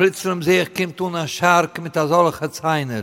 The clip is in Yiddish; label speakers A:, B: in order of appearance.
A: Plötzlich sehe ich, kommt un a Schark mit a solcher Zeiner.